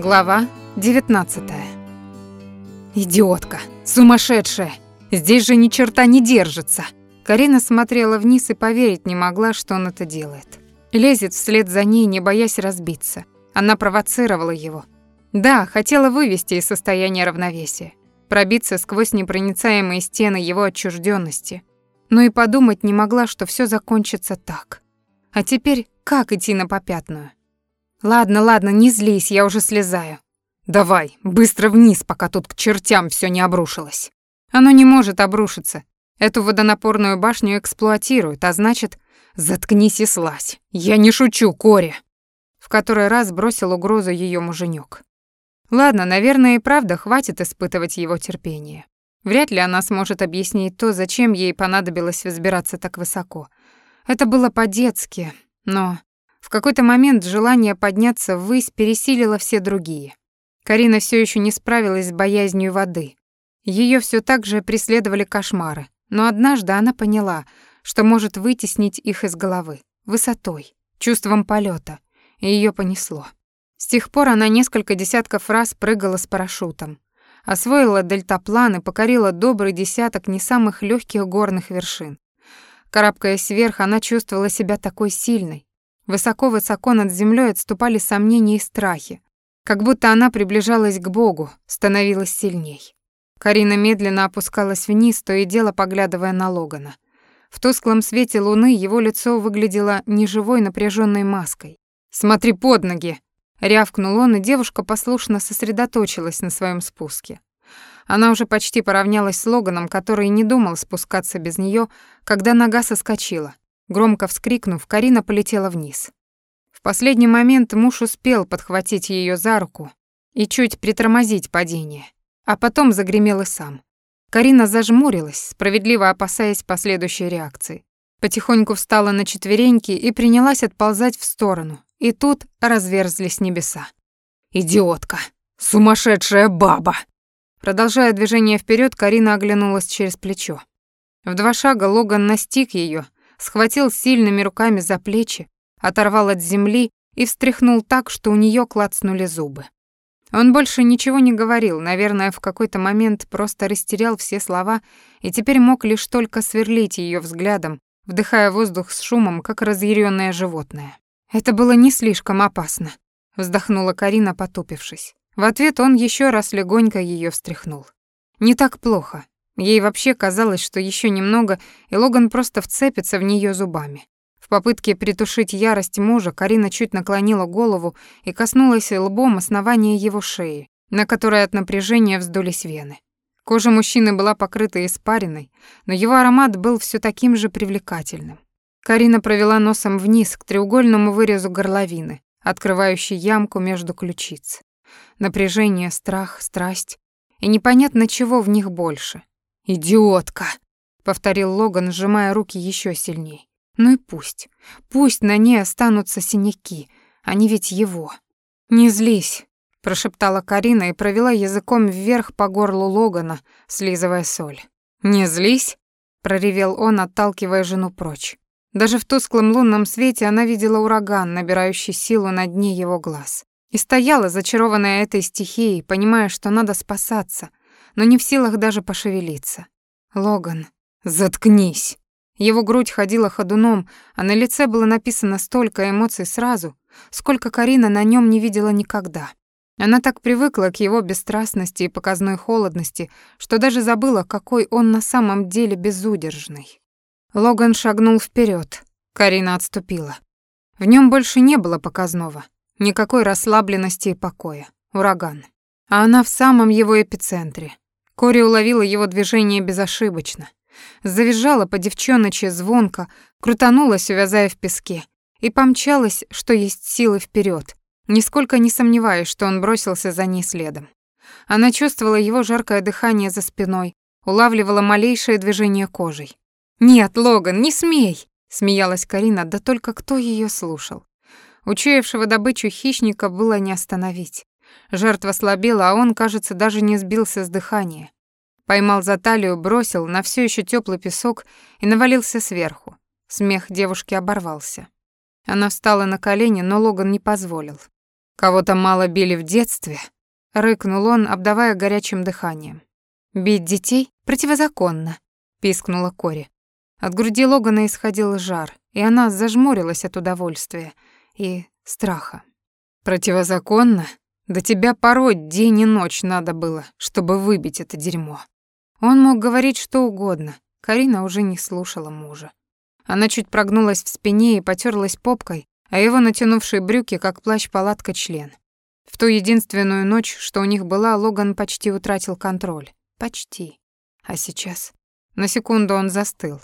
Глава 19 Идиотка, сумасшедшая. Здесь же ни черта не держится. Карина смотрела вниз и поверить не могла, что он это делает. Лезет вслед за ней, не боясь разбиться. Она провоцировала его. Да, хотела вывести из состояния равновесия, пробиться сквозь непроницаемые стены его отчужденности, но и подумать не могла, что все закончится так. А теперь как идти на попятную? Ладно, ладно, не злись, я уже слезаю. Давай, быстро вниз, пока тут к чертям все не обрушилось. Оно не может обрушиться. Эту водонапорную башню эксплуатируют, а значит, заткнись и слазь. Я не шучу, Кори. В который раз бросил угрозу ее муженек. Ладно, наверное, и правда хватит испытывать его терпение. Вряд ли она сможет объяснить то, зачем ей понадобилось взбираться так высоко. Это было по-детски, но в какой-то момент желание подняться ввысь пересилило все другие. Карина все еще не справилась с боязнью воды. Ее все так же преследовали кошмары, но однажды она поняла, что может вытеснить их из головы, высотой, чувством полета, и ее понесло. С тех пор она несколько десятков раз прыгала с парашютом, освоила дельтаплан и покорила добрый десяток не самых легких горных вершин. Карабкаясь вверх, она чувствовала себя такой сильной, Высоко-высоко над землей отступали сомнения и страхи, как будто она приближалась к Богу, становилась сильней. Карина медленно опускалась вниз, то и дело поглядывая на Логана. В тусклом свете луны его лицо выглядело неживой напряженной маской. «Смотри под ноги!» — рявкнул он, и девушка послушно сосредоточилась на своем спуске. Она уже почти поравнялась с Логаном, который не думал спускаться без нее, когда нога соскочила. Громко вскрикнув, Карина полетела вниз. В последний момент муж успел подхватить ее за руку и чуть притормозить падение, а потом загремел и сам. Карина зажмурилась, справедливо опасаясь последующей реакции. Потихоньку встала на четвереньки и принялась отползать в сторону, и тут разверзлись небеса. «Идиотка! Сумасшедшая баба!» Продолжая движение вперед, Карина оглянулась через плечо. В два шага Логан настиг ее, схватил сильными руками за плечи, оторвал от земли и встряхнул так, что у нее клацнули зубы. Он больше ничего не говорил, наверное, в какой-то момент просто растерял все слова и теперь мог лишь только сверлить ее взглядом, вдыхая воздух с шумом, как разъяренное животное. Это было не слишком опасно, вздохнула Карина, потупившись. В ответ он еще раз легонько ее встряхнул. Не так плохо. Ей вообще казалось, что еще немного, и Логан просто вцепится в нее зубами. В попытке притушить ярость мужа Карина чуть наклонила голову и коснулась лбом основания его шеи, на которой от напряжения вздулись вены. Кожа мужчины была покрыта испариной, но его аромат был все таким же привлекательным. Карина провела носом вниз к треугольному вырезу горловины, открывающей ямку между ключиц. Напряжение, страх, страсть. И непонятно, чего в них больше «Идиотка!» — повторил Логан, сжимая руки еще сильней. «Ну и пусть. Пусть на ней останутся синяки. Они ведь его». «Не злись», — прошептала Карина и провела языком вверх по горлу Логана, слизывая соль. «Не злись?» — проревел он, отталкивая жену прочь. Даже в тусклом лунном свете она видела ураган, набирающий силу на дне его глаз. И стояла, зачарованная этой стихией, понимая, что надо спасаться, но не в силах даже пошевелиться. «Логан, заткнись!» Его грудь ходила ходуном, а на лице было написано столько эмоций сразу, сколько Карина на нем не видела никогда. Она так привыкла к его бесстрастности и показной холодности, что даже забыла, какой он на самом деле безудержный. Логан шагнул вперед. Карина отступила. В нем больше не было показного, никакой расслабленности и покоя. Ураган. А она в самом его эпицентре. Кори уловила его движение безошибочно. Завизжала по девчоночи звонко, крутанулась, увязая в песке, и помчалась, что есть силы вперед, нисколько не сомневаясь, что он бросился за ней следом. Она чувствовала его жаркое дыхание за спиной, улавливала малейшее движение кожей. «Нет, Логан, не смей!» — смеялась Карина, да только кто ее слушал. Учуявшего добычу хищника было не остановить. Жертва слабела, а он, кажется, даже не сбился с дыхания. Поймал за талию, бросил на все еще теплый песок и навалился сверху. Смех девушки оборвался. Она встала на колени, но Логан не позволил. Кого-то мало били в детстве, рыкнул он, обдавая горячим дыханием. Бить детей противозаконно, пискнула Кори. От груди Логана исходил жар, и она зажмурилась от удовольствия и страха. Противозаконно? Да тебя пороть день и ночь надо было, чтобы выбить это дерьмо. Он мог говорить что угодно. Карина уже не слушала мужа. Она чуть прогнулась в спине и потерлась попкой, а его натянувшие брюки, как плащ-палатка, член. В ту единственную ночь, что у них была, Логан почти утратил контроль. Почти. А сейчас? На секунду он застыл.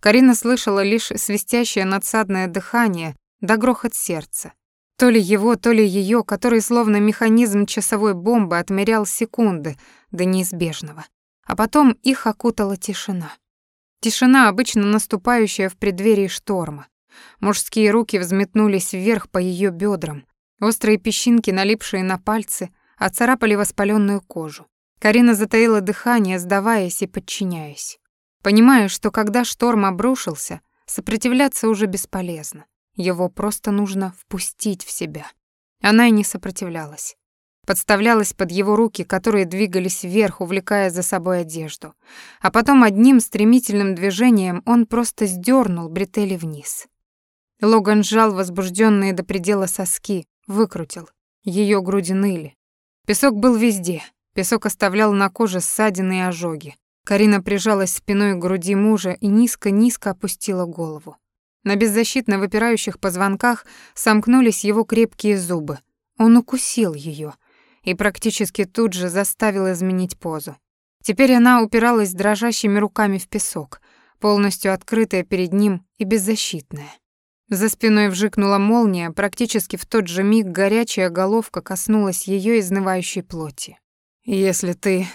Карина слышала лишь свистящее надсадное дыхание да грохот сердца. То ли его, то ли ее, который словно механизм часовой бомбы отмерял секунды до неизбежного. А потом их окутала тишина. Тишина, обычно наступающая в преддверии шторма. Мужские руки взметнулись вверх по ее бедрам. Острые песчинки, налипшие на пальцы, оцарапали воспаленную кожу. Карина затаила дыхание, сдаваясь и подчиняясь. Понимая, что когда шторм обрушился, сопротивляться уже бесполезно. Его просто нужно впустить в себя. Она и не сопротивлялась. Подставлялась под его руки, которые двигались вверх, увлекая за собой одежду. А потом одним стремительным движением он просто сдернул бретели вниз. Логан сжал возбужденные до предела соски, выкрутил. Ее груди ныли. Песок был везде. Песок оставлял на коже ссадины и ожоги. Карина прижалась спиной к груди мужа и низко-низко опустила голову. На беззащитно выпирающих позвонках сомкнулись его крепкие зубы. Он укусил ее и практически тут же заставил изменить позу. Теперь она упиралась дрожащими руками в песок, полностью открытая перед ним и беззащитная. За спиной вжикнула молния, практически в тот же миг горячая головка коснулась ее изнывающей плоти. «Если ты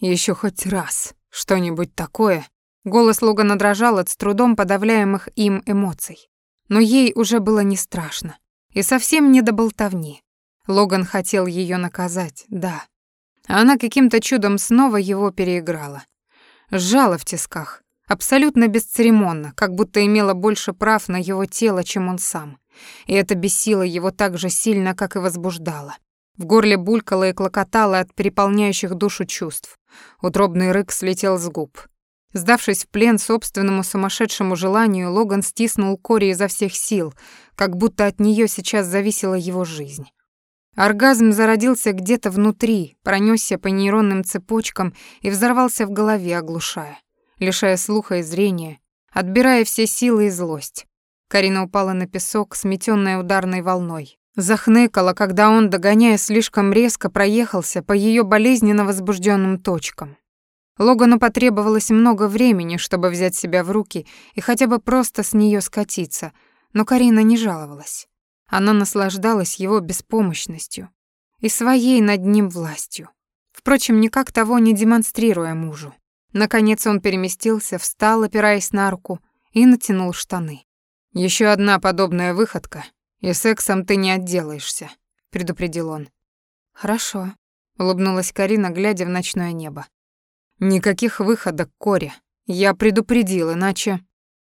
еще хоть раз что-нибудь такое...» Голос Логана дрожал от с трудом подавляемых им эмоций. Но ей уже было не страшно. И совсем не до болтовни. Логан хотел ее наказать, да. А она каким-то чудом снова его переиграла. Сжала в тисках, Абсолютно бесцеремонно, как будто имела больше прав на его тело, чем он сам. И это бесило его так же сильно, как и возбуждало. В горле булькало и клокотало от переполняющих душу чувств. Утробный рык слетел с губ. Сдавшись в плен собственному сумасшедшему желанию, Логан стиснул Кори изо всех сил, как будто от нее сейчас зависела его жизнь. Оргазм зародился где-то внутри, пронесся по нейронным цепочкам и взорвался в голове, оглушая лишая слуха и зрения, отбирая все силы и злость. Карина упала на песок, сметенная ударной волной. Захныкала, когда он, догоняя слишком резко, проехался по ее болезненно возбужденным точкам. Логану потребовалось много времени, чтобы взять себя в руки и хотя бы просто с нее скатиться, но Карина не жаловалась. Она наслаждалась его беспомощностью и своей над ним властью. Впрочем, никак того не демонстрируя мужу. Наконец он переместился, встал, опираясь на руку, и натянул штаны. Еще одна подобная выходка, и сексом ты не отделаешься», — предупредил он. «Хорошо», — улыбнулась Карина, глядя в ночное небо. «Никаких выходок, Кори. Я предупредил, иначе...»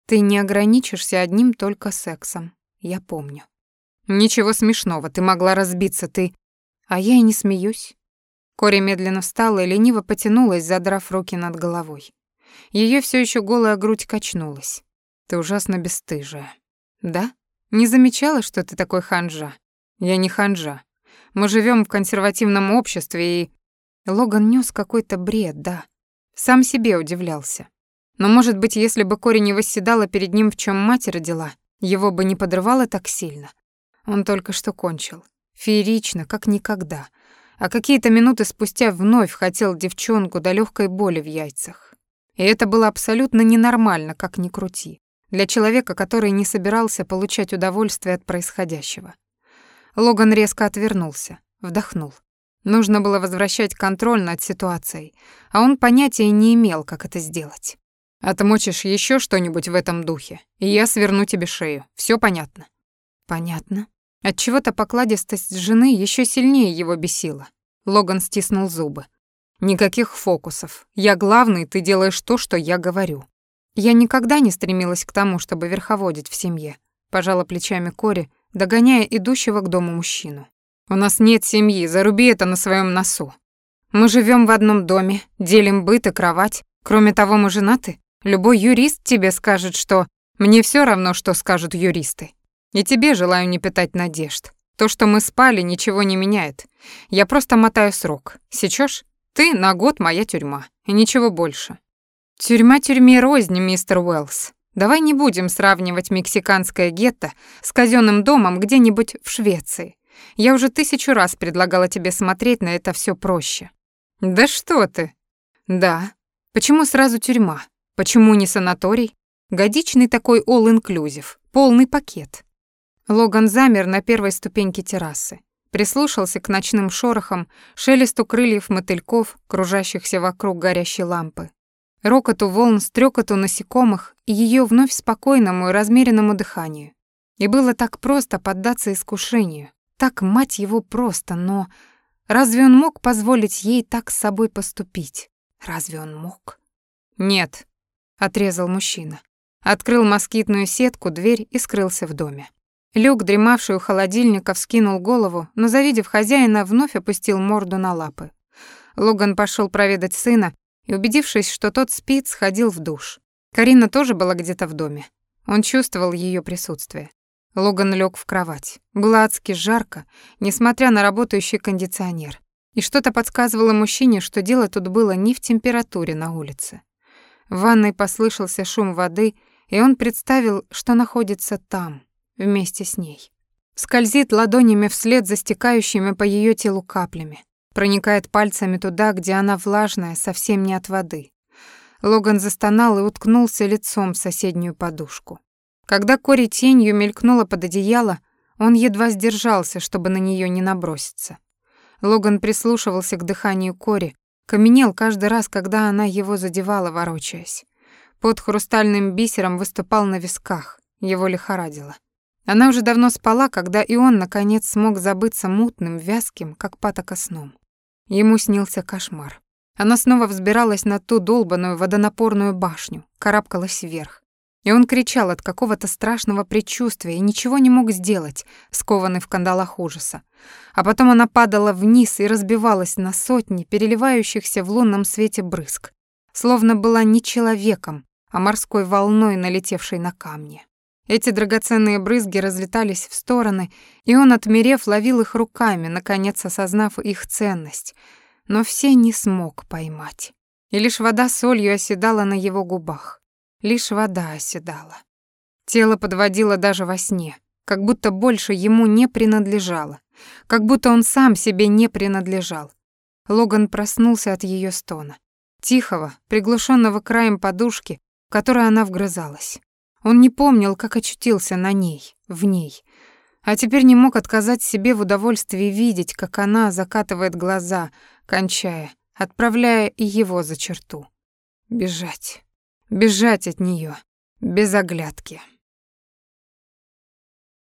«Ты не ограничишься одним только сексом, я помню». «Ничего смешного, ты могла разбиться, ты...» «А я и не смеюсь. Кори медленно встала и лениво потянулась, задрав руки над головой. Ее все еще голая грудь качнулась. Ты ужасно бесстыжая. Да? Не замечала, что ты такой ханжа? Я не ханжа. Мы живем в консервативном обществе и... Логан нес какой-то бред, да. Сам себе удивлялся. Но, может быть, если бы Кори не восседала перед ним, в чем мать родила, его бы не подрывало так сильно. Он только что кончил. Феерично, как никогда — а какие-то минуты спустя вновь хотел девчонку до легкой боли в яйцах. И это было абсолютно ненормально, как ни крути, для человека, который не собирался получать удовольствие от происходящего. Логан резко отвернулся, вдохнул. Нужно было возвращать контроль над ситуацией, а он понятия не имел, как это сделать. Отмочишь еще что-нибудь в этом духе, и я сверну тебе шею. Все понятно? Понятно. Отчего-то покладистость жены еще сильнее его бесила. Логан стиснул зубы. Никаких фокусов. Я главный, ты делаешь то, что я говорю. Я никогда не стремилась к тому, чтобы верховодить в семье. Пожала плечами Кори, догоняя идущего к дому мужчину. У нас нет семьи, заруби это на своем носу. Мы живем в одном доме, делим быт и кровать. Кроме того, мы женаты. Любой юрист тебе скажет, что мне все равно, что скажут юристы. И тебе желаю не питать надежд. То, что мы спали, ничего не меняет. Я просто мотаю срок. Сечешь? Ты на год моя тюрьма. И ничего больше. Тюрьма тюрьме рознь, мистер Уэллс. Давай не будем сравнивать мексиканское гетто с казенным домом где-нибудь в Швеции. Я уже тысячу раз предлагала тебе смотреть на это все проще. Да что ты? Да. Почему сразу тюрьма? Почему не санаторий? Годичный такой all-inclusive, полный пакет. Логан замер на первой ступеньке террасы. Прислушался к ночным шорохам, шелесту крыльев мотыльков, кружащихся вокруг горящей лампы, рокоту волн, стрекоту насекомых и ее вновь спокойному и размеренному дыханию. И было так просто поддаться искушению, так, мать его, просто, но разве он мог позволить ей так с собой поступить? Разве он мог? «Нет», — отрезал мужчина. Открыл москитную сетку, дверь и скрылся в доме. Люк, дремавший у холодильника, вскинул голову, но, завидев хозяина, вновь опустил морду на лапы. Логан пошел проведать сына и, убедившись, что тот спит, сходил в душ. Карина тоже была где-то в доме. Он чувствовал ее присутствие. Логан лег в кровать. Было адски жарко, несмотря на работающий кондиционер. И что-то подсказывало мужчине, что дело тут было не в температуре на улице. В ванной послышался шум воды, и он представил, что находится там, вместе с ней. Скользит ладонями вслед за стекающими по ее телу каплями. Проникает пальцами туда, где она влажная, совсем не от воды. Логан застонал и уткнулся лицом в соседнюю подушку. Когда Кори тенью мелькнула под одеяло, он едва сдержался, чтобы на нее не наброситься. Логан прислушивался к дыханию Кори, каменел каждый раз, когда она его задевала, ворочаясь. Под хрустальным бисером выступал на висках, его лихорадило. Она уже давно спала, когда и он, наконец, смог забыться мутным, вязким, как патока сном. Ему снился кошмар. Она снова взбиралась на ту долбаную водонапорную башню, карабкалась вверх. И он кричал от какого-то страшного предчувствия и ничего не мог сделать, скованный в кандалах ужаса. А потом она падала вниз и разбивалась на сотни переливающихся в лунном свете брызг, словно была не человеком, а морской волной, налетевшей на камни. Эти драгоценные брызги разлетались в стороны, и он, отмерев, ловил их руками, наконец осознав их ценность, но все не смог поймать. И лишь вода солью оседала на его губах. Лишь вода оседала. Тело подводило даже во сне, как будто больше ему не принадлежало, как будто он сам себе не принадлежал. Логан проснулся от ее стона, тихого, приглушенного краем подушки, в которой она вгрызалась. Он не помнил, как очутился на ней, в ней. А теперь не мог отказать себе в удовольствии видеть, как она закатывает глаза, кончая, отправляя и его за черту. Бежать. Бежать от нее без оглядки.